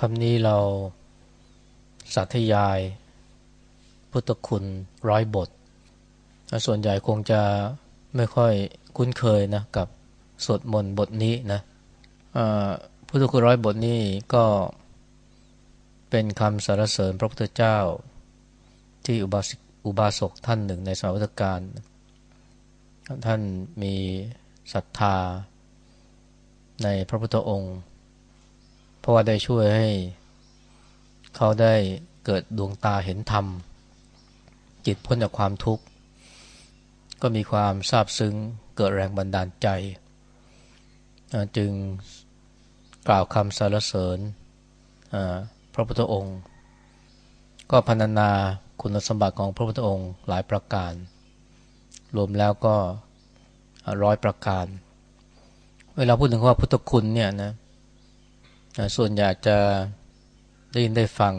คำนี้เราสาธยาย พุทธคุณร้อยบท ส่วนใหญ่คงจะไม่ค่อยคุ้นเคยนะกับสวดมนต์บทนี้นะพุทธคุณร้อยบทนี้ก็เป็นคำสรรเสริญพระพุทธเจ้า ที่อุบาสอุบาสกท่านหนึ่งในสมัยพุทธกาลท่านมีศรัทธาในพระพุทธองค์ ราะว่าได้ช่วยให้ เขาได้เกิดดวงตาเห็นธรรม จิตพ้นจากความทุกข์ ก็มีความซาบซึ้งเกิดแรงบันดาลใจ จึงกล่าวคำสรรเสริญพระพุทธองค์ ก็พรรณนาคุณสมบัติของพระพุทธองค์หลายประการ รวมแล้วก็ร้อยประการ เวลาพูดถึงว่าพุทธคุณเนี่ยนะ ส่วนใหญ่จะได้ยินได้ฟัง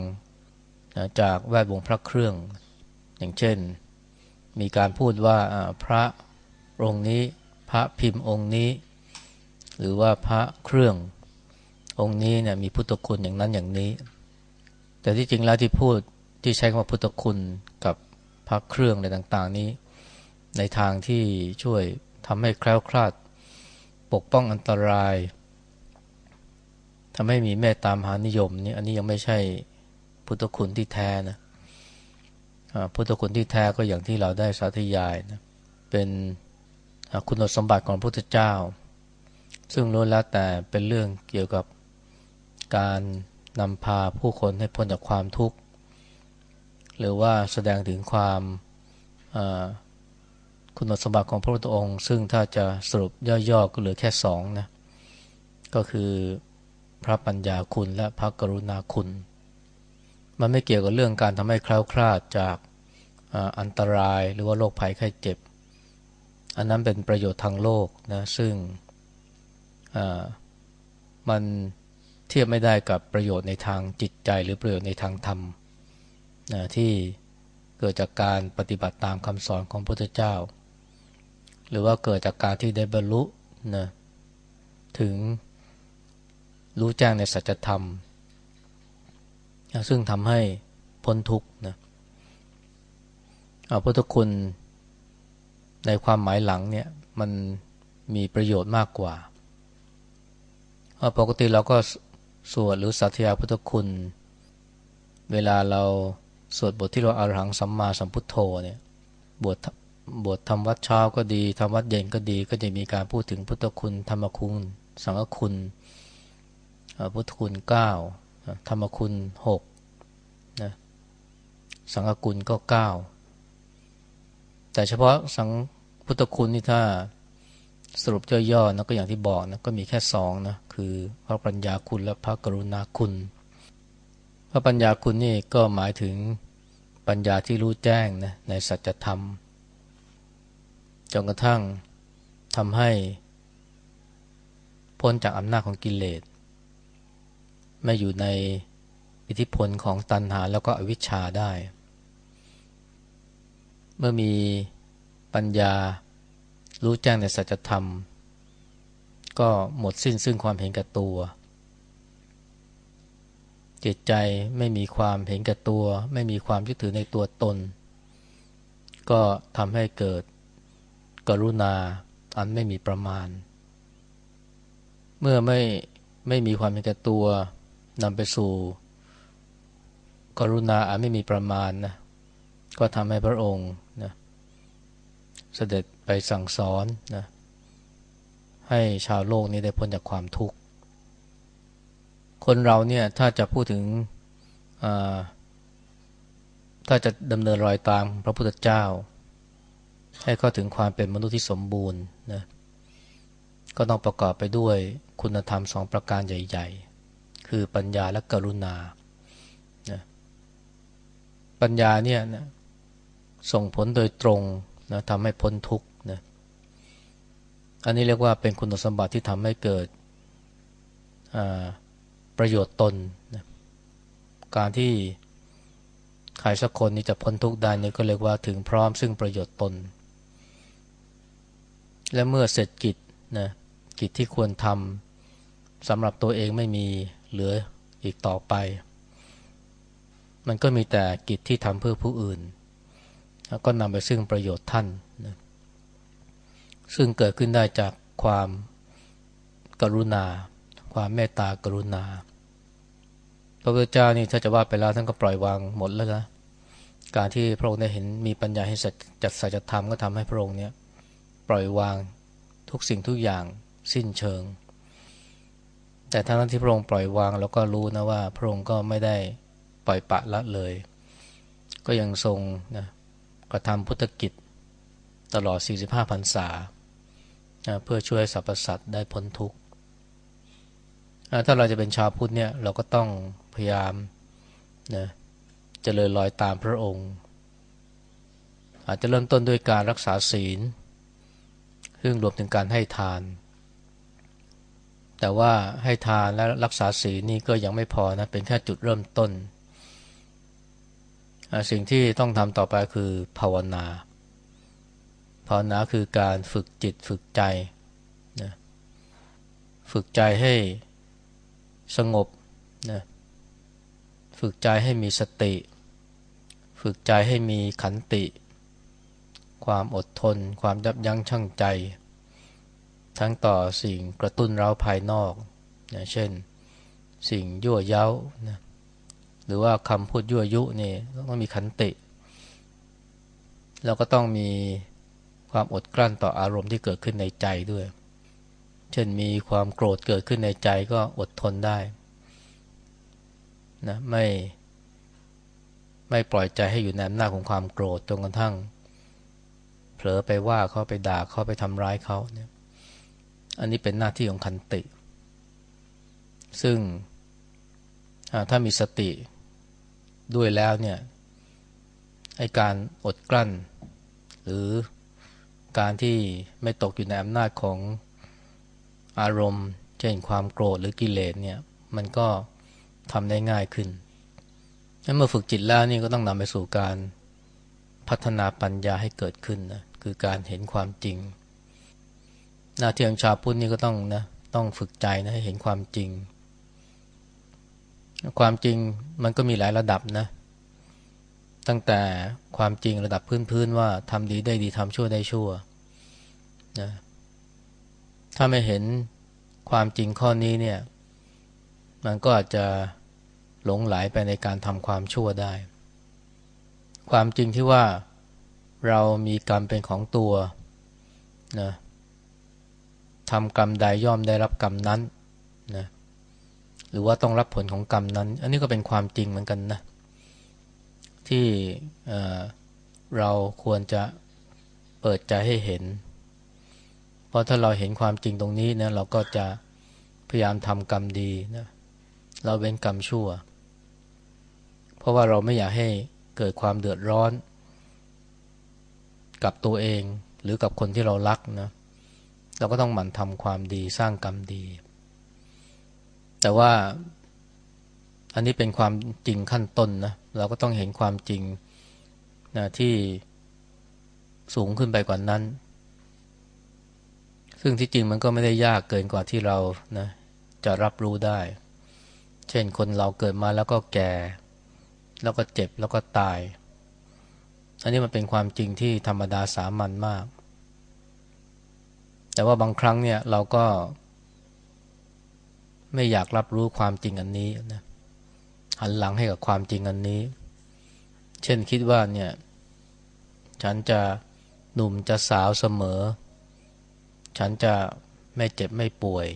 จากแวดวงพระเครื่อง อย่างเช่น มีการพูดว่าพระองค์นี้ พระพิมพ์องค์นี้ หรือว่าพระเครื่ององค์นี้เนี่ยมีพุทธคุณอย่างนั้นอย่างนี้ แต่ที่จริงแล้วที่พูดที่ใช้คำว่าพุทธคุณกับพระเครื่องอะไรต่างๆ นี้ ในทางที่ช่วยทำให้แคล้วคลาดปกป้องอันตราย ทำให้มีเมตตามหานิยมนี่อันนี้ยังไม่ใช่พุทธคุณที่แท้นะพุทธคุณที่แท้ก็อย่างที่เราได้สาธยายนะเป็นคุณสมบัติของพระพุทธเจ้า ซึ่งล้วนแล้วแต่เป็นเรื่องเกี่ยวกับการนำพาผู้คนให้พ้นจากความทุกข์ หรือว่าแสดงถึงความคุณสมบัติของพระพุทธองค์ ซึ่งถ้าจะสรุปย่อๆก็เหลือแค่สองนะก็คือ พระปัญญาคุณและพระกรุณาคุณ มันไม่เกี่ยวกับเรื่องการทำให้คล้าคลาดจากอันตรายหรือว่าโรคภัยไข้เจ็บ อันนั้นเป็นประโยชน์ทางโลกนะซึ่งมันเทียบไม่ได้กับประโยชน์ในทางจิตใจหรือประโยชน์ในทางธรรมนะที่เกิดจากการปฏิบัติตามคำสอนของพระพุทธเจ้า หรือว่าเกิดจากการที่ได้บรรลุนะถึง รู้แจ้งในสัจธรรม ซึ่งทำให้พ้นทุกข์นะเอาพุทธคุณในความหมายหลังเนี่ยมันมีประโยชน์มากกว่าปกติเราก็สวดหรือสัตยาพุทธคุณ เวลาเราสวดบทที่เราอารหังสัมมาสัมพุทโธเนี่ยบทบททำวัดเช้าก็ดีทำวัดเย็นก็ดี ก็จะมีการพูดถึงพุทธคุณ ธรรมคุณ สังฆคุณ พุทธคุณเก้าธรรมคุณหกนะสังฆคุณก็เก้าแต่เฉพาะสังพุทธคุณนี่ถ้าสรุปย่อๆนะก็อย่างที่บอกนะก็มีแค่สองนะคือพระปัญญาคุณและพระกรุณาคุณ พระปัญญาคุณนี่ก็หมายถึงปัญญาที่รู้แจ้งนะในสัจธรรมจนกระทั่งทำให้พ้นจากอำนาจของกิเลส ไม่อยู่ในอิทธิพลของตัณหาแล้วก็อวิชชาได้ เมื่อมีปัญญารู้แจ้งในสัจธรรม ก็หมดสิ้นซึ่งความเห็นแก่ตัว จิตใจไม่มีความเห็นแก่ตัว ไม่มีความยึดถือในตัวตน ก็ทำให้เกิดกรุณาอันไม่มีประมาณ เมื่อไม่ไม่มีความเห็นแก่ตัว นำไปสู่กรุณาอันไม่มีประมาณนะก็ทำให้พระองค์นะเสด็จไปสั่งสอนนะให้ชาวโลกนี้ได้พ้นจากความทุกข์ คนเราเนี่ยถ้าจะพูดถึงถ้าจะดำเนินรอยตามพระพุทธเจ้า ให้เข้าถึงความเป็นมนุษย์ที่สมบูรณ์นะก็ต้องประกอบไปด้วยคุณธรรมสองประการใหญ่ ๆ คือปัญญาและกรุณานะปัญญาเนี่ยนะส่งผลโดยตรงนะทำให้พ้นทุกข์นะอันนี้เรียกว่าเป็นคุณสมบัติที่ทำให้เกิดประโยชน์ตนนะการที่ใครสักคนนี้จะพ้นทุกข์ได้นี่ก็เรียกว่าถึงพร้อมซึ่งประโยชน์ตน และเมื่อเสร็จกิจนะกิจที่ควรทำสำหรับตัวเองไม่มี เหลืออีกต่อไป มันก็มีแต่กิจที่ทำเพื่อผู้อื่น แล้วก็นำไปซึ่งประโยชน์ท่านนะซึ่งเกิดขึ้นได้จากความกรุณา ความเมตตากรุณา พระพุทธเจ้านี่ถ้าจะว่าไปแล้วท่านก็ปล่อยวางหมดแล้วนะการที่พระองค์ได้เห็นมีปัญญาให้จัดสัจธรรมก็ทำให้พระองค์เนี่ยปล่อยวางทุกสิ่งทุกอย่างสิ้นเชิง แต่ทั้งที่พระองค์ปล่อยวางแล้วก็รู้นะว่า พระองค์ก็ไม่ได้ปล่อยปะละเลย ก็ยังทรงนะกระทำพุทธกิจตลอด 45พรรษาเพื่อช่วยสรรพสัตว์ได้พ้นทุกข์ถ้าเราจะเป็นชาวพุทธเนี่ยเราก็ต้องพยายามนะเจริญรอยตามพระองค์ อาจจะเริ่มต้นด้วยการรักษาศีล ซึ่งรวมถึงการให้ทาน แต่ว่าให้ทานและรักษาศีลนี่ก็ยังไม่พอนะ เป็นแค่จุดเริ่มต้น สิ่งที่ต้องทำต่อไปคือภาวนา ภาวนาคือการฝึกจิตฝึกใจนะฝึกใจให้สงบนะฝึกใจให้มีสติ ฝึกใจให้มีขันติ ความอดทน ความยับยั้งชั่งใจ ทั้งต่อสิ่งกระตุ้นเราภายนอกนะเช่นสิ่งยั่วเย้านะหรือว่าคำพูดยั่วยุนี่ต้องมีขันติแล้วก็ต้องมีความอดกลั้นต่ออารมณ์ที่เกิดขึ้นในใจด้วย เช่นมีความโกรธเกิดขึ้นในใจก็อดทนได้นะไม่ไม่ปล่อยใจให้อยู่ในอำนาจของความโกรธจนกระทั่ง เผลอไปว่าเขาไปด่าเขาไปทำร้ายเขาเนี่ย อันนี้เป็นหน้าที่ของคันติ ซึ่งถ้ามีสติด้วยแล้วเนี่ยไอการอดกลั้น หรือการที่ไม่ตกอยู่ในอำนาจของอารมณ์เช่นความโกรธหรือกิเลสเนี่ยมันก็ทำได้ง่ายขึ้นเมื่อฝึกจิตแล้วนี่ก็ต้องนำไปสู่การพัฒนาปัญญาให้เกิดขึ้นนะคือการเห็นความจริง หน้าที่ของชาวพุทธนี่ก็ต้องนะต้องฝึกใจนะให้เห็นความจริง ความจริงมันก็มีหลายระดับนะ ตั้งแต่ความจริงระดับพื้นๆว่าทำดีได้ดีทำชั่วได้ชั่วนะถ้าไม่เห็นความจริงข้อนี้เนี่ย มันก็อาจจะหลงไหลไปในการทำความชั่วได้ ความจริงที่ว่าเรามีกรรมเป็นของตัวนะ ทำกรรมใดย่อมได้รับกรรมนั้นนะหรือว่าต้องรับผลของกรรมนั้น อันนี้ก็เป็นความจริงเหมือนกันนะที่เราควรจะเปิดใจให้เห็น เพราะถ้าเราเห็นความจริงตรงนี้นะเราก็จะพยายามทำกรรมดีนะเราเว้นกรรมชั่ว เพราะว่าเราไม่อยากให้เกิดความเดือดร้อน กับตัวเองหรือกับคนที่เรารักนะ เราก็ต้องหมั่นทำความดีสร้างกรรมดี แต่ว่าอันนี้เป็นความจริงขั้นต้นนะเราก็ต้องเห็นความจริงนะที่สูงขึ้นไปกว่านั้น ซึ่งที่จริงมันก็ไม่ได้ยากเกินกว่าที่เรานะจะรับรู้ได้ เช่นคนเราเกิดมาแล้วก็แก่ แล้วก็เจ็บแล้วก็ตาย อันนี้มันเป็นความจริงที่ธรรมดาสามัญมาก แต่ว่าบางครั้งเนี่ยเราก็ ไม่อยากรับรู้ความจริงอันนี้นะหันหลังให้กับความจริงอันนี้ เช่นคิดว่าเนี่ย ฉันจะหนุ่มจะสาวเสมอ ฉันจะไม่เจ็บไม่ป่วย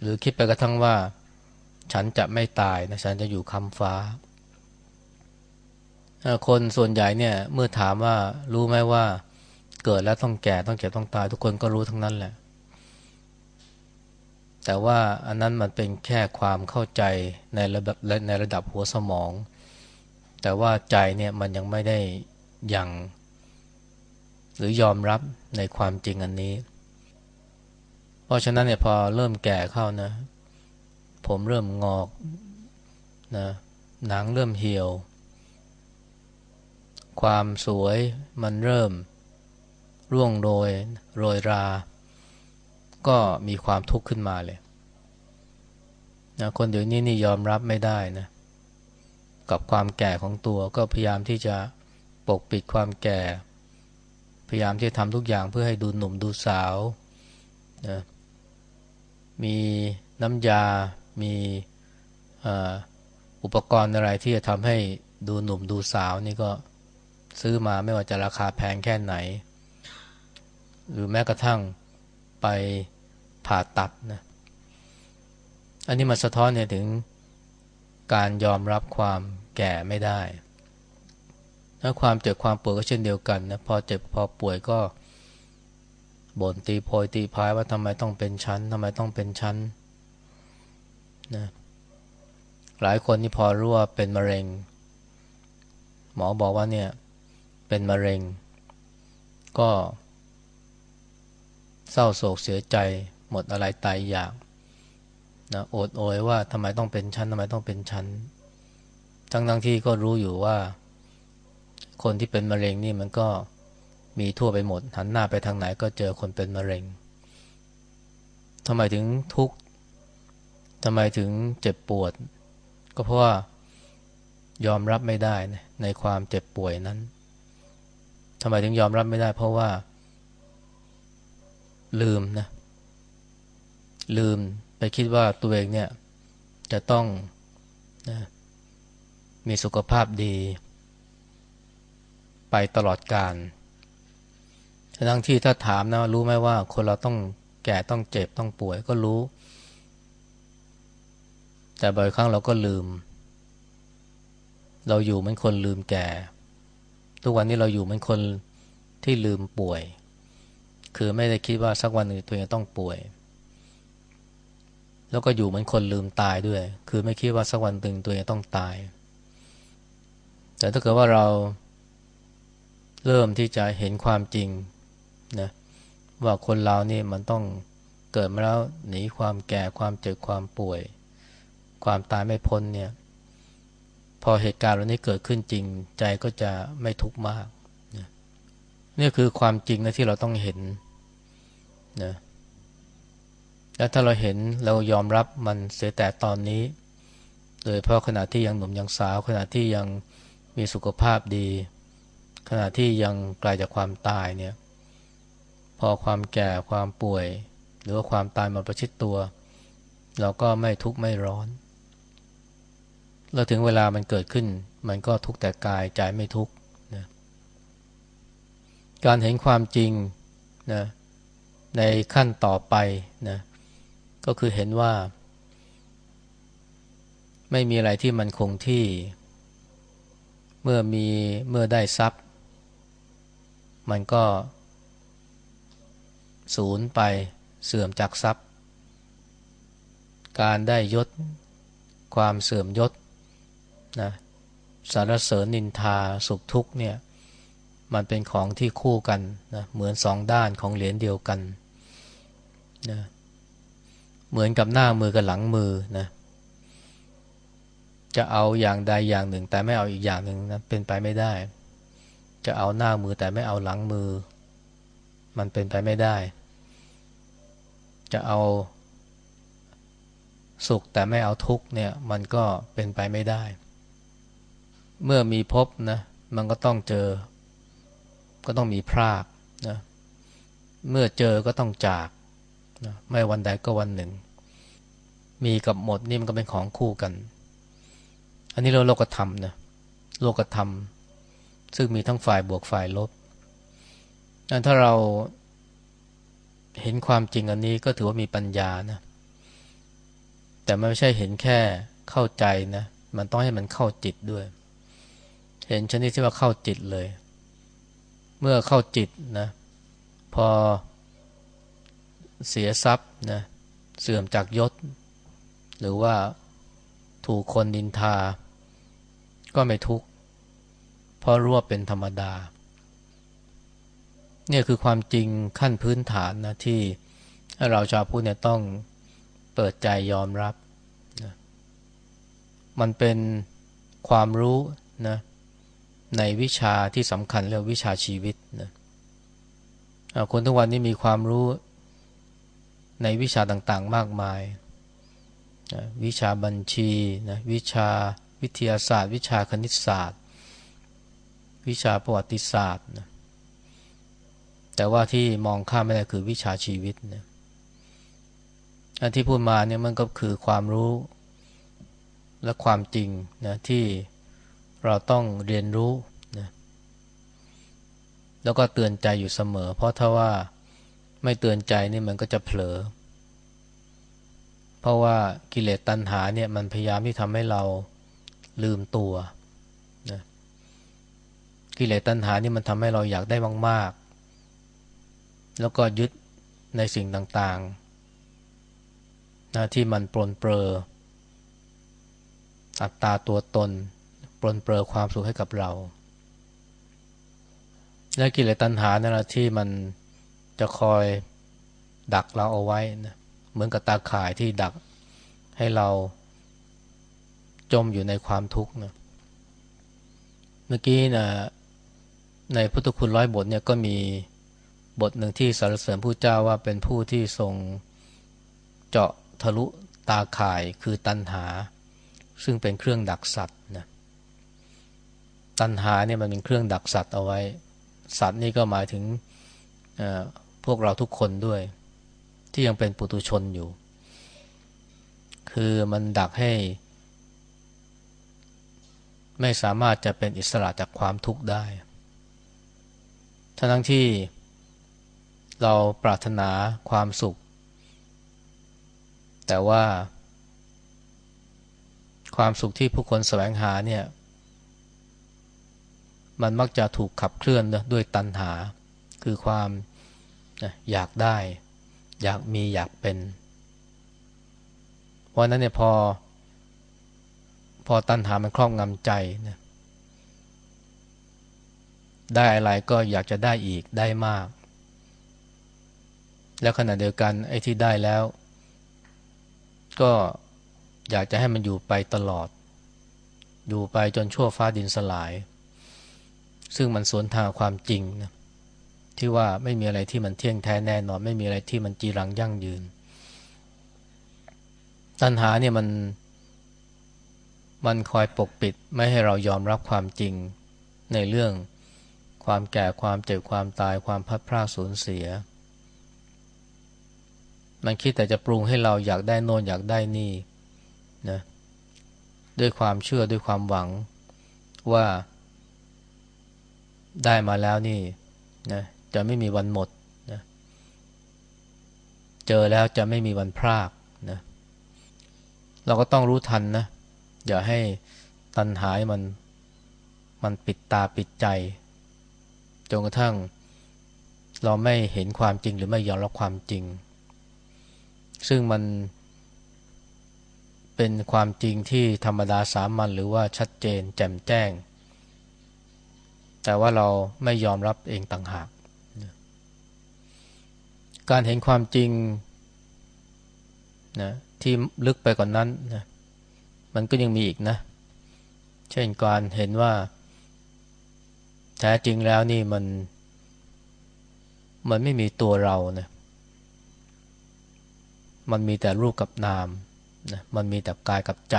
หรือคิดไปกระทั่งว่า ฉันจะไม่ตายนะฉันจะอยู่คำฟ้า คนส่วนใหญ่เนี่ยเมื่อถามว่ารู้ไหมว่า เกิดแล้วต้องแก่ต้องเจ็บต้องตาย ทุกคนก็รู้ทั้งนั้นแหละ แต่ว่าอันนั้นมันเป็นแค่ความเข้าใจในระดับในระดับหัวสมอง แต่ว่าใจเนี่ยมันยังไม่ได้ยังหรือยอมรับในความจริงอันนี้ เพราะฉะนั้นเนี่ยพอเริ่มแก่เข้านะ ผมเริ่มงอกนะหนังเริ่มเหี่ยว ความสวยมันเริ่ม ร่วงโรยโรยรา ก็มีความทุกข์ขึ้นมาเลยนะคนเดี๋ยวนี้นี่ยอมรับไม่ได้นะกับความแก่ของตัวก็พยายามที่จะปกปิดความแก่ พยายามที่จะทำทุกอย่างเพื่อให้ดูหนุ่มดูสาวนะมีน้ำยา มีอุปกรณ์อะไรที่จะทำให้ดูหนุ่มดูสาวนี่ก็ซื้อมาไม่ว่าจะราคาแพงแค่ไหน หรือแม้กระทั่งไปผ่าตัดนะอันนี้มาสะท้อนเนี่ยถึงการยอมรับความแก่ไม่ได้ถ้าความเจ็บความป่วยก็เช่นเดียวกันนะพอเจ็บพอป่วยก็บ่นตีโพยตีพายว่าทำไมต้องเป็นชั้นทำไมต้องเป็นชั้นนะหลายคนนี่พอรู้ว่าเป็นมะเร็ง หมอบอกว่าเนี่ยเป็นมะเร็ง ก็ เศร้าโศกเสียใจ หมดอะไรตายอยากนะโอดโอยว่าทำไมต้องเป็นชั้นทำไมต้องเป็นชั้นทั้งทั้งที่ก็รู้อยู่ว่า คนที่เป็นมะเร็งนี่มันก็มีทั่วไปหมด หันหน้าไปทางไหนก็เจอคนเป็นมะเร็งทำไมถึงทุกข์ทำไมถึงเจ็บปวด ก็เพราะว่ายอมรับไม่ได้ในความเจ็บป่วยนั้นทำไมถึงยอมรับไม่ได้ เพราะว่า ลืมนะ ลืมไปคิดว่าตัวเองเนี่ย จะต้องนะมีสุขภาพดี ไปตลอดกาลทั้งที่ถ้าถามนะรู้ไหมว่า คนเราต้องแก่ต้องเจ็บต้องป่วยก็รู้ แต่บ่อยครั้งเราก็ลืม เราอยู่เหมือนคนลืมแก่ ทุกวันนี้เราอยู่เหมือนคนที่ลืมป่วย คือไม่ได้คิดว่าสักวันหนึ่งตัวเองต้องป่วย แล้วก็อยู่เหมือนคนลืมตายด้วย คือไม่คิดว่าสักวันหนึ่งตัวเองต้องตาย แต่ถ้าเกิดว่าเราเริ่มที่จะเห็นความจริงนะว่าคนเรานี่มันต้องเกิดมาแล้วหนีความแก่ความเจ็บความป่วย ความตายไม่พ้นเนี่ย พอเหตุการณ์เหล่านี้เกิดขึ้นจริงใจก็จะไม่ทุกข์มาก นี่คือความจริงนะที่เราต้องเห็นนะแล้วถ้าเราเห็นเรายอมรับมันเสียแต่ตอนนี้ โดยเพราะขณะที่ยังหนุ่มยังสาว ขณะที่ยังมีสุขภาพดี ขณะที่ยังไกลาจากความตายเนี่ยพอความแก่ความป่วย หรือว่าความตายมาประชิดตัว เราก็ไม่ทุกข์ไม่ร้อนเราถึงเวลามันเกิดขึ้น มันก็ทุกข์แต่กายใจไม่ทุกข์ การเห็นความจริงนะในขั้นต่อไปนะก็คือเห็นว่า ไม่มีอะไรที่มันคงที่ เมื่อมีเมื่อได้ทรัพย์ มันก็สูญไปเสื่อมจากทรัพย์ การได้ยศ ความเสื่อมยศนะสารเสริญนินทาสุขทุกเนี่ย มันเป็นของที่คู่กันนะเหมือนสองด้านของเหรียญเดียวกันนะเหมือนกับหน้ามือกับหลังมือนะจะเอาอย่างใดอย่างหนึ่ง แต่ไม่เอาอีกอย่างหนึ่งนะเป็นไปไม่ได้ จะเอาหน้ามือแต่ไม่เอาหลังมือ มันเป็นไปไม่ได้ จะเอาสุขแต่ไม่เอาทุกเนี่ยมันก็เป็นไปไม่ได้ เมื่อมีพบนะมันก็ต้องเจอ ก็ต้องมีพรากนะเมื่อเจอก็ต้องจากนะไม่วันใดก็วันหนึ่ง มีกับหมดนี่มันก็เป็นของคู่กัน อันนี้เราโลกธรรมนะโลกธรรม ซึ่งมีทั้งฝ่ายบวกฝ่ายลบถ้าเราเห็นความจริงอันนี้ก็ถือว่ามีปัญญานะ แต่ไม่ใช่เห็นแค่เข้าใจนะ มันต้องให้มันเข้าจิตด้วย เห็นชนิดที่ว่าเข้าจิตเลย เมื่อเข้าจิตนะพอเสียทรัพย์นะเสื่อมจากยศ หรือว่าถูกคนดินทา ก็ไม่ทุกข์เพราะรู้ว่าเป็นธรรมดา เนี่ยคือความจริงขั้นพื้นฐานนะที่เราชาวพุทธเนี่ยต้องเปิดใจยอมรับนะมันเป็นความรู้นะ ในวิชาที่สำคัญเรียกวิชาชีวิตนะคนทุกวันนี้มีความรู้ในวิชาต่างๆ มากมายนะวิชาบัญชีนะวิชาวิทยาศาสตร์ วิชาคณิตศาสตร์ วิชาประวัติศาสตร์นะแต่ว่าที่มองข้ามไม่ได้คือวิชาชีวิตนะอันที่พูดมาเนี่ยมันก็คือความรู้และความจริงนะที่ เราต้องเรียนรู้นะแล้วก็เตือนใจอยู่เสมอ เพราะถ้าว่าไม่เตือนใจนี่มันก็จะเผลอ เพราะว่ากิเลสตัณหาเนี่ยมันพยายามที่ทำให้เราลืมตัวนะกิเลสตัณหานี่มันทำให้เราอยากได้มากๆ แล้วก็ยึดในสิ่งต่างๆนะที่มันปลนเปลออัตตาตัวตน ปลนเปลือความสุขให้กับเรา และกิเลสตัณหานั่นแหละที่มันจะคอยดักเราเอาไว้นะเหมือนกับตาข่ายที่ดักให้เราจมอยู่ในความทุกข์นะเมื่อกี้นะในพุทธคุณร้อยบทเนี่ยก็มีบทหนึ่งที่สรรเสริญผู้เจ้าว่าเป็นผู้ที่ทรงเจาะทะลุตาข่ายคือตัณหา ซึ่งเป็นเครื่องดักสัตว์นะ ตัณหาเนี่ยมันเป็นเครื่องดักสัตว์เอาไว้ สัตว์นี่ก็หมายถึงพวกเราทุกคนด้วย ที่ยังเป็นปุตุชนอยู่ คือมันดักให้ ไม่สามารถจะเป็นอิสระจากความทุกข์ได้ทั้งที่เราปรารถนาความสุข แต่ว่า ความสุขที่ผู้คนแสวงหาเนี่ย มันมักจะถูกขับเคลื่อนด้วยตัณหา คือความอยากได้ อยากมีอยากเป็น เพราะนั้นเนี่ยพอ พอตัณหามันครอบงำใจนะได้อะไรก็อยากจะได้อีกได้มาก แล้วขณะเดียวกันไอ้ที่ได้แล้ว ก็อยากจะให้มันอยู่ไปตลอด อยู่ไปจนชั่วฟ้าดินสลาย ซึ่งมันสวนทางความจริงนะที่ว่าไม่มีอะไรที่มันเที่ยงแท้แน่นอน ไม่มีอะไรที่มันจีรังยั่งยืน ตัณหาเนี่ยมันมันคอยปกปิดไม่ให้เรายอมรับความจริงในเรื่องความแก่ความเจ็บความตายความพัดพลาดสูญเสีย มันคิดแต่จะปรุงให้เราอยากได้โน่นอยากได้นี่นะด้วยความเชื่อด้วยความหวังว่า ได้มาแล้วนี่นะจะไม่มีวันหมดนะเจอแล้วจะไม่มีวันพรากนะเราก็ต้องรู้ทันนะอย่าให้ตัณหายมันมันปิดตาปิดใจจนกระทั่ง เราไม่เห็นความจริงหรือไม่ยอมรับความจริง ซึ่งมันเป็นความจริงที่ธรรมดาสามัญหรือว่าชัดเจนแจ่มแจ้ง แต่ว่าเราไม่ยอมรับเองต่างหาก การเห็นความจริงนะที่ลึกไปกว่านนั้นนะมันก็ยังมีอีกนะ เช่นการเห็นว่าแท้จริงแล้วนี่มัน มันไม่มีตัวเรานะมันมีแต่รูปกับนามนะมันมีแต่กายกับใจ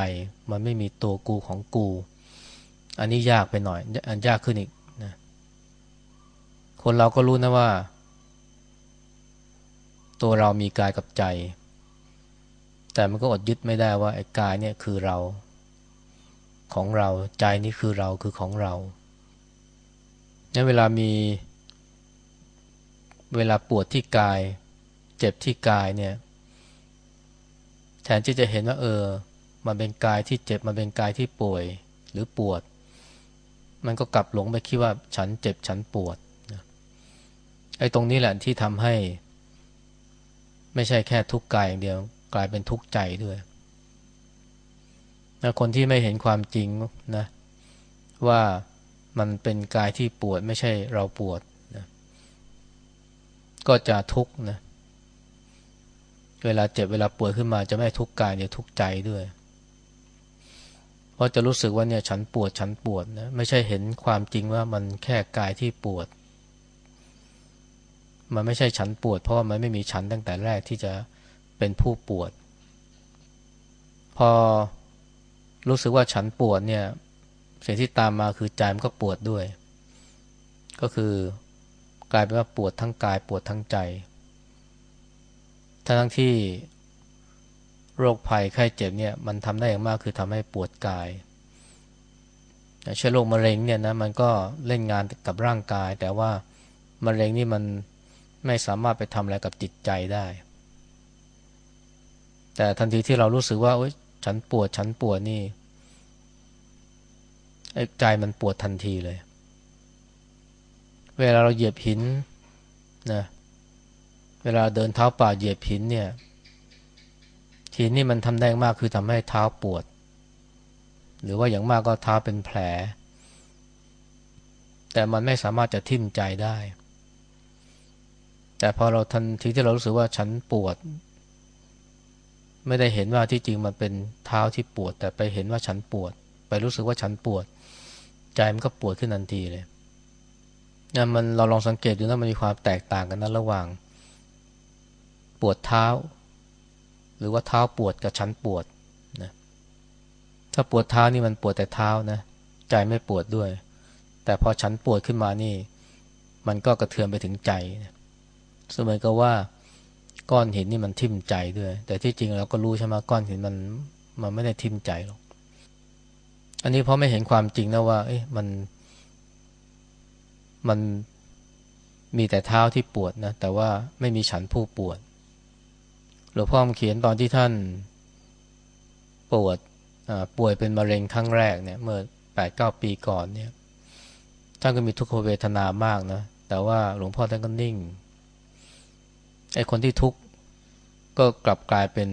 มันไม่มีตัวกูของกู อันนี้ยากไปหน่อย อันยากขึ้นอีก คนเราก็รู้นะว่า ตัวเรามีกายกับใจ แต่มันก็อดยึดไม่ได้ว่าไอ้กายเนี่ยคือเรา ของเราใจนี่คือเราคือของเราเนี่ยเวลามี เวลาปวดที่กาย เจ็บที่กายเนี่ยแทนที่จะเห็นว่าเออ มันเป็นกายที่เจ็บมันเป็นกายที่ป่วยหรือปวด มันก็กลับหลงไปคิดว่าฉันเจ็บฉันปวด ไอ้ตรงนี้แหละที่ทำให้ ไม่ใช่แค่ทุกข์กายอย่างเดียว กลายเป็นทุกข์ใจด้วยนะคนที่ไม่เห็นความจริงนะว่ามันเป็นกายที่ปวดไม่ใช่เราปวดนะก็จะทุกข์นะเวลาเจ็บเวลาปวดขึ้นมาจะไม่ทุกข์กายเดี๋ยวทุกข์ใจด้วยเพราะจะรู้สึกว่าเนี่ยฉันปวดฉันปวดนะไม่ใช่เห็นความจริงว่ามันแค่กายที่ปวด มันไม่ใช่ฉันปวด เพราะว่ามันไม่มีฉันตั้งแต่แรกที่จะเป็นผู้ปวด พอรู้สึกว่าฉันปวดเนี่ยสิ่งที่ตามมาคือใจมันก็ปวดด้วย ก็คือกลายเป็นว่าปวดทั้งกายปวดทั้งใจ ทั้งที่โรคภัยไข้เจ็บเนี่ยมันทำได้อย่างมากคือทำให้ปวดกายเชื้อโรคมะเร็งเนี่ยนะมันก็เล่นงานกับร่างกาย แต่ว่ามะเร็งนี่มัน ไม่สามารถไปทำอะไรกับจิตใจได้ แต่ทันทีที่เรารู้สึกว่าฉันปวดฉันปวดนี่ใจมันปวดทันทีเลย เวลาเราเหยียบหินนะเวลาเดินเท้าป่าเหยียบหินเนี่ยหินนี่มันทำได้มากคือทำให้เท้าปวด หรือว่าอย่างมากก็เท้าเป็นแผล แต่มันไม่สามารถจะทิ่มใจได้ แต่พอเราทันทีที่เรารู้สึกว่าฉันปวด ไม่ได้เห็นว่าที่จริงมันเป็นเท้าที่ปวด แต่ไปเห็นว่าฉันปวด ไปรู้สึกว่าฉันปวด ใจมันก็ปวดขึ้นทันทีเลยนะมันเราลองสังเกตดูนะมันมีความแตกต่างกันนะระหว่าง ปวดเท้า หรือว่าเท้าปวดกับฉันปวดนะถ้าปวดเท้านี่มันปวดแต่เท้านะใจไม่ปวดด้วย แต่พอฉันปวดขึ้นมานี่ มันก็กระเทือนไปถึงใจนะ สมัยก็ว่าก้อนหินนี่มันทิ่มใจด้วย แต่ที่จริงเราก็รู้ใช่ไหมก้อนหินมันมันไม่ได้ทิ่มใจหรอก อันนี้เพราะไม่เห็นความจริงนะว่า เอ๊ะมัน มันมีแต่เท้าที่ปวดนะแต่ว่าไม่มีฉันผู้ปวดหลวงพ่อเขียนตอนที่ท่านปวดป่วยเป็นมะเร็งครั้งแรกเนี่ย เมื่อแปดเก้าปีก่อนเนี่ยท่านก็มีทุกขเวทนามากนะแต่ว่าหลวงพ่อท่านก็นิ่ง ไอ้คนที่ทุกข์ก็กลับกลายเป็น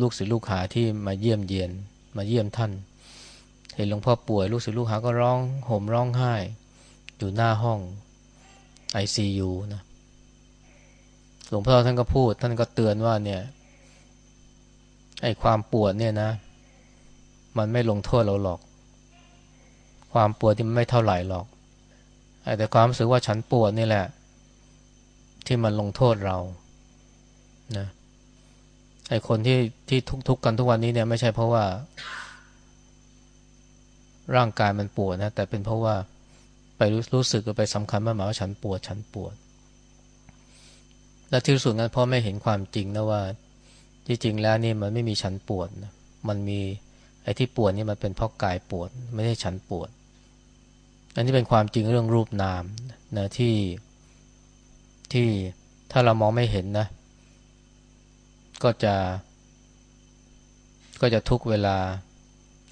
ลูกศิษย์ลูกหาที่มาเยี่ยมเยียน มาเยี่ยมท่าน เห็นหลวงพ่อป่วยลูกศิษย์ลูกหาก็ร้องห่มร้องไห้ อยู่หน้าห้องไอซียูนะหลวงพ่อท่านก็พูด ท่านก็เตือนว่าเนี่ยไอ้ความปวดเนี่ยนะ มันไม่ลงโทษเราหรอก ความปวดที่มันไม่เท่าไหร่หรอกแต่ความรู้สึกว่าฉันปวดนี่แหละ ที่มันลงโทษเรา นะไอคนที่ที่ทุกข์กันทุกวันนี้เนี่ยไม่ใช่เพราะว่า ร่างกายมันปวดนะ แต่เป็นเพราะว่าไปรู้รู้สึกไปสำคัญมากหมายว่าฉันปวดฉันปวด และที่สุดนั้นพ่อไม่เห็นความจริงนะว่า ที่จริงแล้วนี่มันไม่มีฉันปวดนะมันมีไอ้ที่ปวดนี่มันเป็นเพราะกายปวด ไม่ใช่ฉันปวด อันนี้เป็นความจริงเรื่องรูปนามนะที่ที่ถ้าเรามองไม่เห็นนะ ก็จะ ก็จะทุกเวลา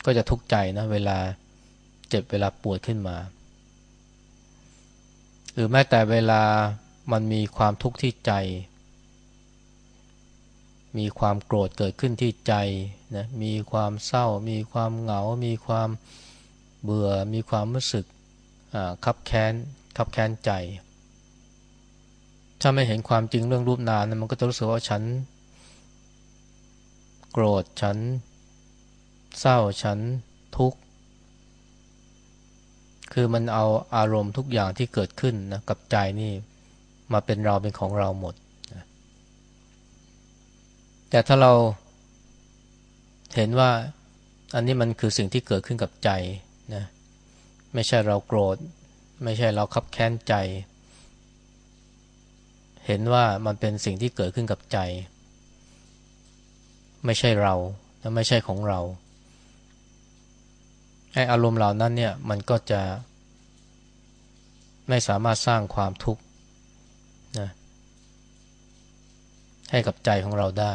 ก็จะทุกใจนะ เวลาเจ็บเวลาปวดขึ้นมา หรือแม้แต่เวลามันมีความทุกข์ที่ใจ มีความโกรธเกิดขึ้นที่ใจนะมีความเศร้า มีความเหงา มีความเบื่อ มีความรู้สึกคับแค้นคับแค้นใจ ถ้าไม่เห็นความจริงเรื่องรูปนามนะมันก็จะรู้สึกว่าฉัน โกรธฉัน เศร้าฉัน ทุกข์ คือมันเอาอารมณ์ทุกอย่างที่เกิดขึ้นนะกับใจนี่มาเป็นเราเป็นของเราหมด แต่ถ้าเราเห็นว่าอันนี้มันคือสิ่งที่เกิดขึ้นกับใจนะไม่ใช่เราโกรธ ไม่ใช่เราขับแค้นใจ เห็นว่ามันเป็นสิ่งที่เกิดขึ้นกับใจ ไม่ใช่เราและไม่ใช่ของเราไออารมณ์เหล่านั้นเนี่ยมันก็จะไม่สามารถสร้างความทุกข์นะให้กับใจของเราได้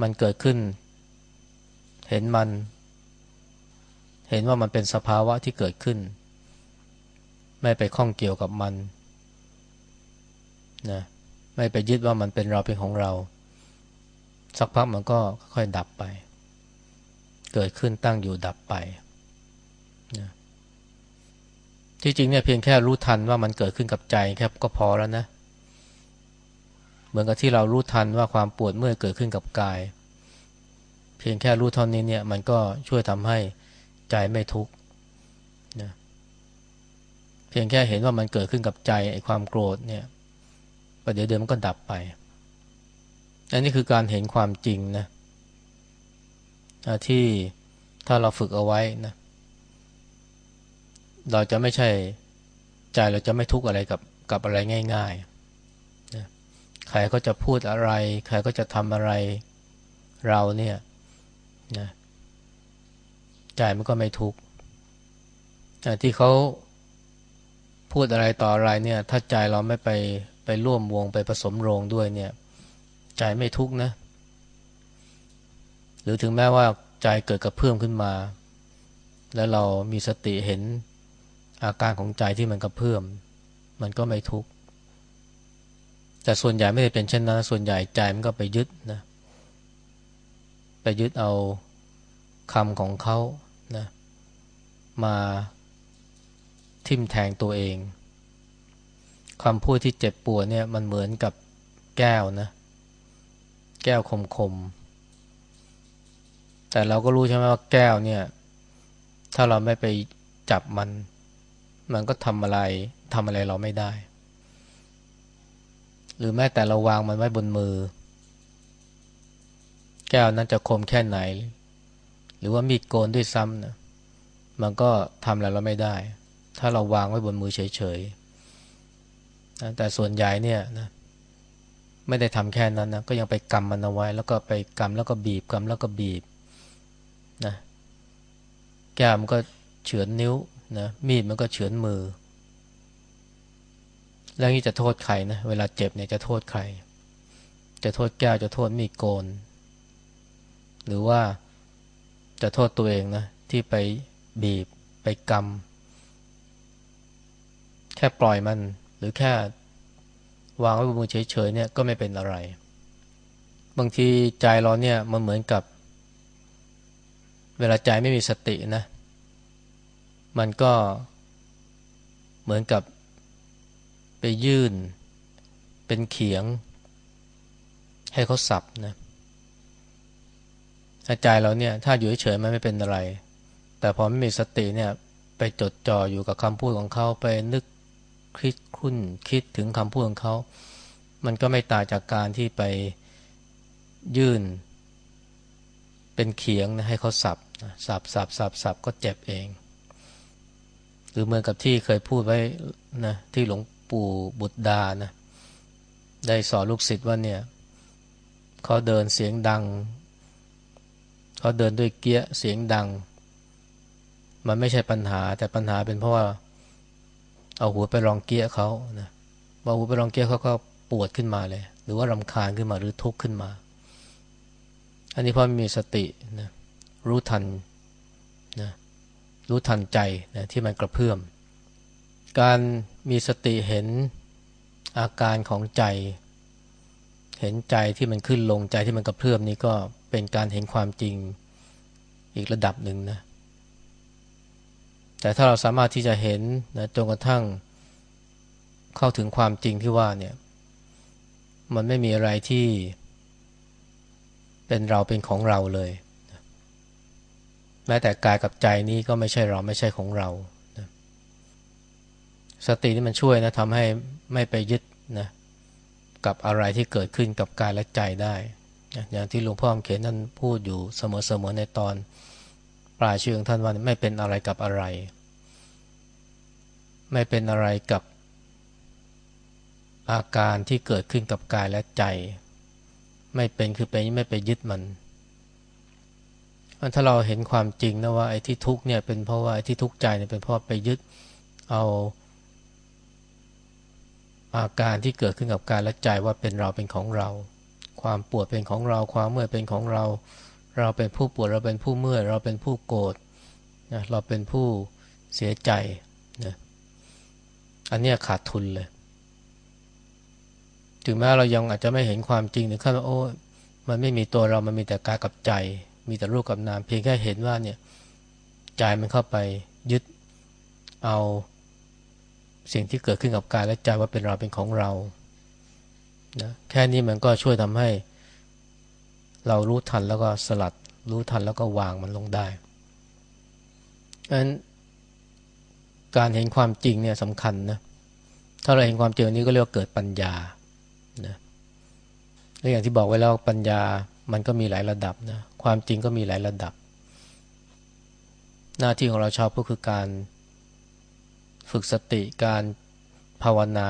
มันเกิดขึ้น เห็นมัน เห็นว่ามันเป็นสภาวะที่เกิดขึ้น ไม่ไปข้องเกี่ยวกับมันนะไม่ไปยึดว่ามันเป็นเราเป็นของเรา สักพักมันก็ค่อยดับไป เกิดขึ้นตั้งอยู่ดับไปนะที่จริงเนี่ยเพียงแค่รู้ทันว่ามันเกิดขึ้นกับใจแค่ก็พอแล้วนะ เหมือนกับที่เรารู้ทันว่าความปวดเมื่อยเกิดขึ้นกับกาย เพียงแค่รู้เท่านี้เนี่ยมันก็ช่วยทำให้ใจไม่ทุกข์นะเพียงแค่เห็นว่ามันเกิดขึ้นกับใจไอ้ความโกรธเนี่ยประเดี๋ยวเดิมมันก็ดับไป อันนี้คือการเห็นความจริงนะที่ถ้าเราฝึกเอาไว้นะ เราจะไม่ใช่ใจเราจะไม่ทุกข์อะไรกับกับอะไรง่ายๆนะใครก็จะพูดอะไร ใครก็จะทำอะไรเราเนี่ยนะใจมันก็ไม่ทุกข์ที่เขาพูดอะไรต่ออะไรเนี่ย ถ้าใจเราไม่ไปไปร่วมวงไปผสมโรงด้วยเนี่ย ใจไม่ทุกข์นะ หรือถึงแม้ว่าใจเกิดกระเพื่อมขึ้นมา แล้วเรามีสติเห็นอาการของใจที่มันกระเพื่อม มันก็ไม่ทุกข์แต่ส่วนใหญ่ไม่ได้เป็นเช่นนั้นส่วนใหญ่ใจมันก็ไปยึดนะไปยึดเอาคำของเขานะมาทิ่มแทงตัวเองคำพูดที่เจ็บปวดเนี่ยมันเหมือนกับแก้วนะ แก้วคมๆ แต่เราก็รู้ใช่ไหมว่าแก้วเนี่ย ถ้าเราไม่ไปจับมัน มันก็ทำอะไรทำอะไรเราไม่ได้ หรือแม้แต่เราวางมันไว้บนมือ แก้วนั้นจะคมแค่ไหน หรือว่ามีดโกนด้วยซ้ำนะมันก็ทำอะไรเราไม่ได้ ถ้าเราวางไว้บนมือเฉยๆแต่ส่วนใหญ่เนี่ยนะ ไม่ได้ทำแค่นั้นนะก็ยังไปกำมันเอาไว้ แล้วก็ไปกำแล้วก็บีบกำแล้วก็บีบนะแก้มก็เฉือนนิ้วนะมีดมันก็เฉือนมือ แล้วนี้จะโทษใครนะเวลาเจ็บเนี่ยจะโทษใคร จะโทษแก้วจะโทษมีดโกน หรือว่าจะโทษตัวเองนะที่ไปบีบไปกำแค่ปล่อยมันหรือแค่ วางไว้บนมือเฉยๆเนี่ยก็ไม่เป็นอะไร บางทีใจเราเนี่ยมันเหมือนกับ เวลาใจไม่มีสตินะ มันก็เหมือนกับไปยื่น เป็นเขียง ให้เขาสับนะใจเราเนี่ย ถ้าอยู่เฉยๆมันไม่เป็นอะไร แต่พอไม่มีสติเนี่ย ไปจดจ่ออยู่กับคำพูดของเขาไปนึก คิดคุ้นคิดถึงคำพูดของเขา มันก็ไม่ต่างจากการที่ไปยื่น เป็นเขียงนะให้เขาสับสับสับสับสับก็เจ็บเอง หรือเหมือนกับที่เคยพูดไว้นะที่หลวงปู่บุตรดานะได้สอนลูกศิษย์ว่าเนี่ยเขาเดินเสียงดังเขาเดินด้วยเกี้ยเสียงดัง มันไม่ใช่ปัญหา แต่ปัญหาเป็นเพราะว่า เอาหัวไปรองเกี้ยเขานะเอาหัวไปรองเกี้ยเขาก็ปวดขึ้นมาเลย หรือว่ารำคาญขึ้นมาหรือทุกข์ขึ้นมา อันนี้พราะมีสตินะรู้ทันนะรู้ทันใจนะที่มันกระเพื่อม การมีสติเห็นอาการของใจ เห็นใจที่มันขึ้นลงใจที่มันกระเพื่อมนี้ก็เป็นการเห็นความจริงอีกระดับหนึ่งนะ แต่ถ้าเราสามารถที่จะเห็นนะจนกระทั่งเข้าถึงความจริงที่ว่าเนี่ย มันไม่มีอะไรที่เป็นเราเป็นของเราเลย แม้แต่กายกับใจนี้ก็ไม่ใช่เราไม่ใช่ของเราสตินี่มันช่วยนะทำให้ไม่ไปยึดนะกับอะไรที่เกิดขึ้นกับกายและใจได้ อย่างที่หลวงพ่อเขียนท่านพูดอยู่เสมอๆในตอนปลายชื่อของท่านว่าไม่เป็นอะไรกับอะไร ไม่เป็นอะไรกับอาการที่เกิดขึ้นกับกายและใจ ไม่เป็นคือเป็นไม่ไปยึดมันถ้าเราเห็นความจริงนะว่าไอ้ที่ทุกเนี่ยเป็นเพราะว่าไอ้ที่ทุกใจเนี่ยเป็นเพราะไปยึดเอา อาการที่เกิดขึ้นกับกายและใจว่าเป็นเราเป็นของเรา ความปวดเป็นของเรา ความเมื่อยเป็นของเรา เราเป็นผู้ปวดเราเป็นผู้เมื่อยเราเป็นผู้โกรธนะเราเป็นผู้เสียใจ อันนี้ขาดทุนเลย ถึงแม้เรายังอาจจะไม่เห็นความจริงถึงขั้นว่าโอ้มันไม่มีตัวเรามันมีแต่กายกับใจ มีแต่รูปกับนาม เพียงแค่เห็นว่าเนี่ยใจมันเข้าไปยึดเอาสิ่งที่เกิดขึ้นกับกายและใจว่าเป็นเราเป็นของเรานะแค่นี้มันก็ช่วยทำให้ เรารู้ทันแล้วก็สลัด รู้ทันแล้วก็วางมันลงได้ดังนั้น การเห็นความจริงเนี่ยสำคัญนะถ้าเราเห็นความจริงนี้ก็เรียกว่าเกิดปัญญานะและอย่างที่บอกไว้แล้วปัญญามันก็มีหลายระดับนะความจริงก็มีหลายระดับ หน้าที่ของเราชาวพุทธคือการฝึกสติการภาวนา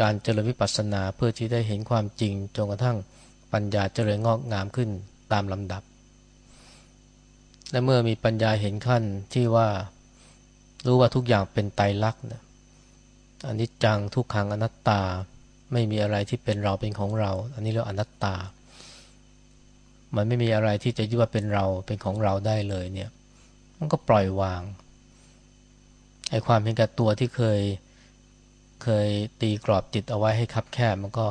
การเจริญวิปัสสนาเพื่อที่ได้เห็นความจริงจนกระทั่งปัญญาเจริญงอกงามขึ้นตามลำดับ และเมื่อมีปัญญาเห็นขั้นที่ว่า รู้ว่าทุกอย่างเป็นไตรลักษณ์นะอันิจจังทุกขังอนัตตา ไม่มีอะไรที่เป็นเราเป็นของเรา อันนี้เรียกอนัตตา มันไม่มีอะไรที่จะยึดว่าเป็นเราเป็นของเราได้เลยเนี่ย มันก็ปล่อยวางไอ้ความเห็นแก่ตัวที่เคยเคยตีกรอบจิตเอาไว้ให้คับแคบมันก็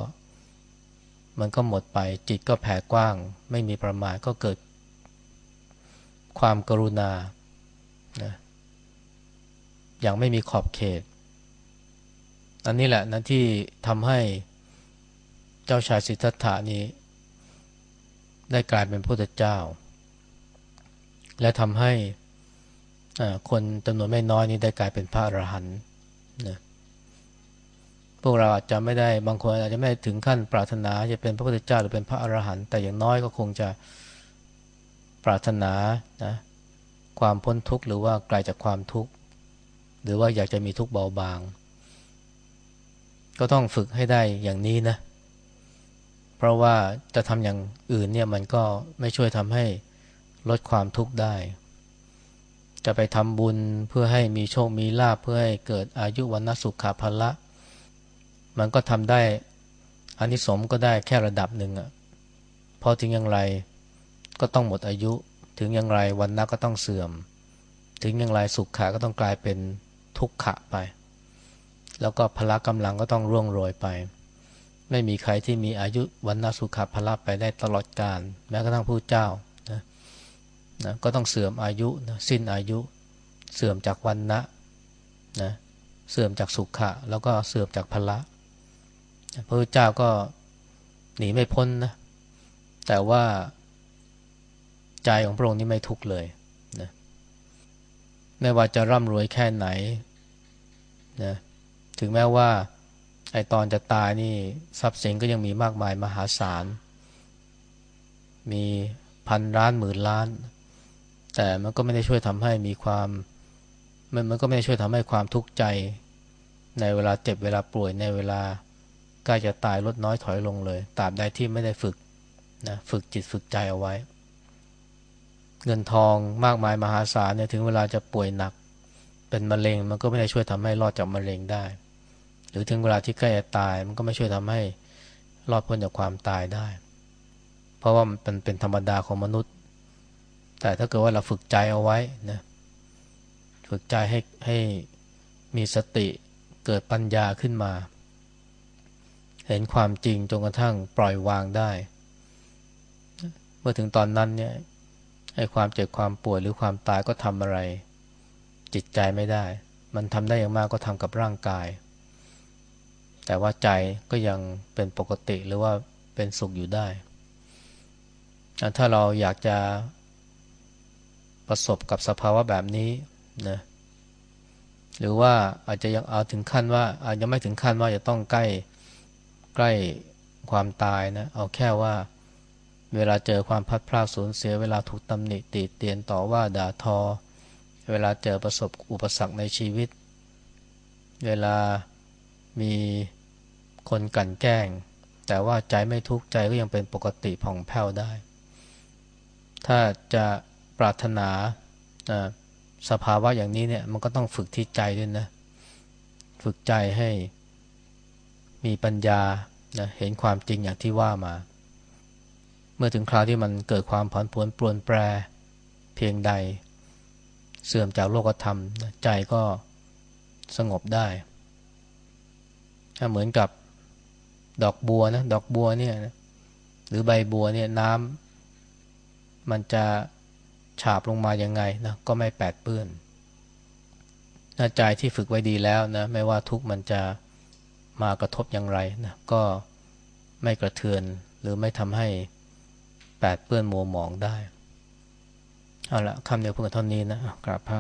มันก็หมดไป จิตก็แผ่กว้าง ไม่มีประมาณก็เกิดความกรุณานะ อย่างไม่มีขอบเขต อันนี้แหละนะที่ทำให้เจ้าชายสิทธัตถานี้ ได้กลายเป็นพระเจ้า และทำให้คนจำนวนไม่น้อยนี้ได้กลายเป็นพระอรหันต์นะพวกเราอาจจะไม่ได้บางคนอาจจะไม่ถึงขั้นปรารถนาจะเป็นพระพุทธเจ้าหรือเป็นพระอรหันต์แต่อย่างน้อยก็คงจะปรารถนานะความพ้นทุกข์หรือว่าไกลาจากความทุกข์ หรือว่าอยากจะมีทุกข์เบาบาง ก็ต้องฝึกให้ได้อย่างนี้นะ เพราะว่าจะทำอย่างอื่นเนี่ยมันก็ไม่ช่วยทำให้ลดความทุกข์ได้ จะไปทำบุญเพื่อให้มีโชคมีลาภเพื่อให้เกิดอายุวันนสุขขาภละ มันก็ทำได้อานิสงส์ก็ได้แค่ระดับหนึ่งอะพอถึงอย่างไรก็ต้องหมดอายุ ถึงอย่างไรวันนัก็ต้องเสื่อม ถึงอย่างไรสุขขาก็ต้องกลายเป็น ทุกขะไป แล้วก็พละกำลังก็ต้องร่วงโรยไป ไม่มีใครที่มีอายุวันนาสุขะพละไปได้ตลอดกาลแม้กระทั่งผู้เจ้านะนะก็ต้องเสื่อมอายุนะสิ้นอายุ เสื่อมจากวันนะนะเสื่อมจากสุขะ แล้วก็เสื่อมจากพละพระพุทธเจ้าก็หนีไม่พ้นนะแต่ว่าใจของพระองค์นี่ไม่ทุกข์เลย ไม่ว่าจะร่ำรวยแค่ไหนนะถึงแม้ว่าไอตอนจะตายนี่ทรัพย์สินก็ยังมีมากมายมหาศาล มีพันล้านหมื่นล้าน แต่มันก็ไม่ได้ช่วยทำให้มีความมันมันก็ไม่ได้ช่วยทำให้ความทุกข์ใจ ในเวลาเจ็บเวลาป่วยในเวลาใกล้จะตายลดน้อยถอยลงเลยตราบใดที่ไม่ได้ฝึกนะฝึกจิตฝึกใจเอาไว้ เงินทองมากมายมหาศาลเนี่ยถึงเวลาจะป่วยหนัก เป็นมะเร็งมันก็ไม่ได้ช่วยทำให้รอดจากมะเร็งได้ หรือถึงเวลาที่ใกล้จะตายมันก็ไม่ช่วยทำให้รอดพ้นจากความตายได้ เพราะว่ามันเป็นธรรมดาของมนุษย์ แต่ถ้าเกิดว่าเราฝึกใจเอาไว้นะฝึกใจให้ให้มีสติเกิดปัญญาขึ้นมา เห็นความจริงจนกระทั่งปล่อยวางได้ เมื่อถึงตอนนั้นเนี่ย ไอ้ความเจ็บความป่วยหรือความตายก็ทำอะไร จิตใจไม่ได้ มันทำได้อย่างมากก็ทำกับร่างกาย แต่ว่าใจก็ยังเป็นปกติหรือว่าเป็นสุขอยู่ได้ ถ้าเราอยากจะประสบกับสภาวะแบบนี้นะหรือว่าอาจจะยังเอาถึงขั้นว่า อาจจะไม่ถึงขั้นว่าจะต้องใกล้ใกล้ความตายนะ เอาแค่ว่า เวลาเจอความพัดพลาดสูญเสียเวลาถูกตำหนิตีเตียนต่อว่าด่าทอ เวลาเจอประสบอุปสรรคในชีวิต เวลามีคนกั่นแกล้ง แต่ว่าใจไม่ทุกข์ใจก็ยังเป็นปกติผ่องแผ้วได้ ถ้าจะปรารถนาสภาวะอย่างนี้เนี่ยมันก็ต้องฝึกที่ใจด้วยนะ ฝึกใจให้มีปัญญานะเห็นความจริงอย่างที่ว่ามา มื่อถึงคราวที่มันเกิดความผันผวนปรวนแปรเพียงใด เสื่อมจากโลกธรรม ใจก็สงบได้เหมือนกับดอกบัวนะดอกบัวเนี่ยหรือใบบัวเนี่ยน้ำมันจะฉาบลงมายังไงนะก็ไม่แปดเปื้อนใจที่ฝึกไว้ดีแล้วนะไม่ว่าทุกมันจะมากระทบอย่างไรนะก็ไม่กระเทือนหรือไม่ทำให้ แปดเปื้อนมัวหมองได้ เอาละคำเดียวเพื่อเท่านี้นะกราบพระ